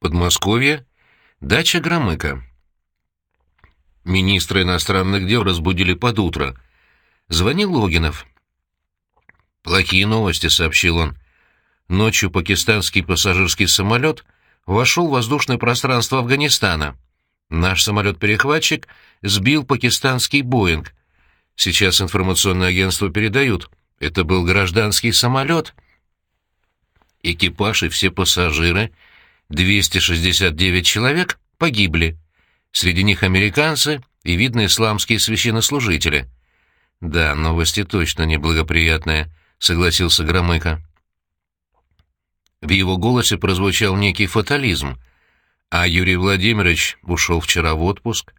Подмосковье. Дача Громыка. Министра иностранных дел разбудили под утро. Звонил Логинов. «Плохие новости», — сообщил он. Ночью пакистанский пассажирский самолет вошел в воздушное пространство Афганистана. Наш самолет-перехватчик сбил пакистанский «Боинг». Сейчас информационное агентство передают. Это был гражданский самолет. Экипаж и все пассажиры, 269 человек, погибли. Среди них американцы и видные исламские священнослужители. «Да, новости точно неблагоприятные», — согласился Громыко. В его голосе прозвучал некий фатализм. А Юрий Владимирович ушел вчера в отпуск.